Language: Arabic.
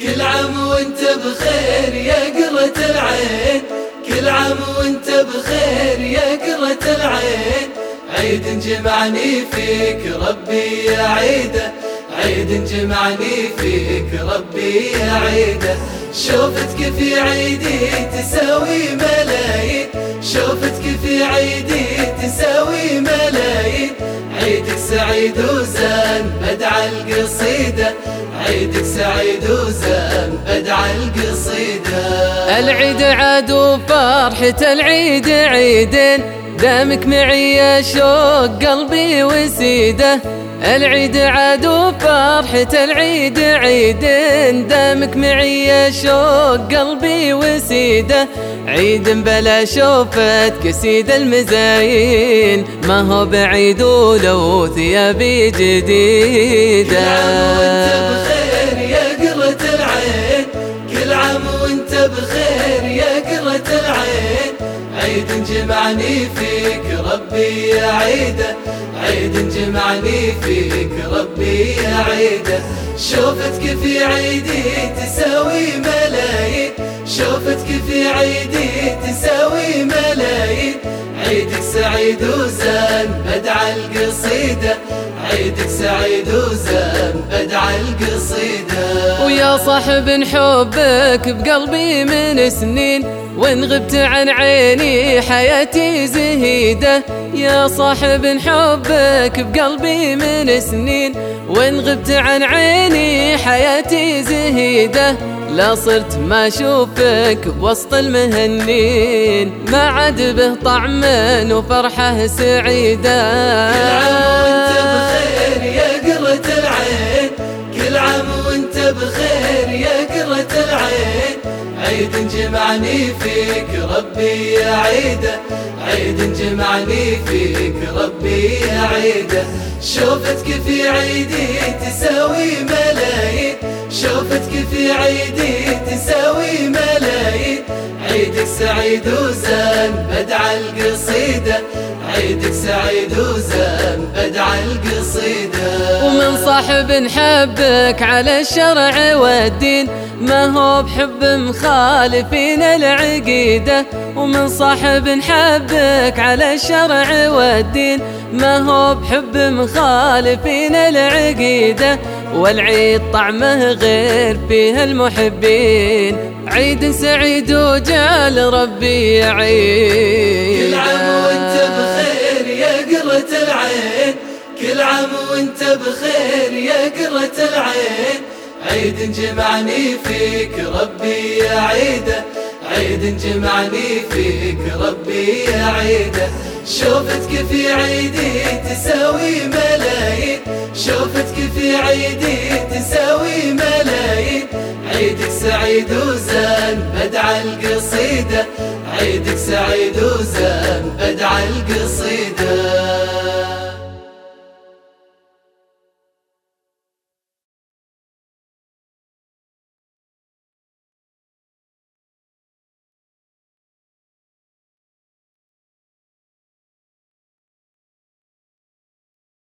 كل عام وانت بخير يا قرة العين. كل عام وانت بخير يا قرة العين. عيد جمعني فيك ربي يا عيدة. عيد جمعني فيك ربي يا عيدة. شوفتك في عيدي تساوي ملايين. شوفتك في عيدي سعيد وزان بدع القصيدة. عيدك سعيد وزان بدع القصيدة. العيد عاد وفرحة العيد عيدين. دامك معي يا شوق قلبي وسيدة. العيد عاد وفرحة العيد عيدين دامك معي يا شوق قلبي وسيدة. عيد بلا شوفتك سيد المزاين ما هو بعيد ولو ثيابي جديدة. كل عام وانت بخير يا قرة العين كل عام وانت بخير يا قرة العين. عيد جمعني فيك ربي يا عيدة. عيد جمعني فيك ربي يا عيدة. شوفتك في عيدي تساوي ملايين. شوفتك في عيدي تساوي ملايين. عيدك سعيد وزان بدع القصيدة. عيدك سعيد وزان بدع القصيدة. ويا صاحب حبك بقلبي من سنين وإن غبت عن عيني حياتي زهيدة. يا صاحب حبك بقلبي من سنين وإن غبت عن عيني حياتي زهيدة. لا صرت ما أشوفك بوسط المهنين ما عاد به طعم وفرحة سعيدة. عيد جمعني فيك ربي يا عيده عيد جمعني فيك ربي يا عيده شوفتك في عيدي تساوي ملايين. شوفتك في عيدي تساوي ملايين. عيدك سعيد وزان بدع القصيدة. عيدك سعيد وزان بدع القصيدة. ومن صاحب حبك على الشرع والدين. ما هو بحب مخالفين العقيدة ومن صاحب حبك على الشرع والدين. ما هو بحب مخالفين العقيدة والعيد طعمه غير فيه المحبين. عيد سعيد وجعل ربي يعيد كل عام وانت بخير يا قرة العين. عام وانت بخير يا قرة العين. عيد جمعني فيك ربي يا عيدة. عيد جمعني فيك ربي يا عيدة. شوفتك في عيدي تساوي ملايين. شوفتك في عيدي تساوي ملايين. عيدك سعيد وزان بدع القصيدة. عيدك سعيد وزان بدع القصيدة.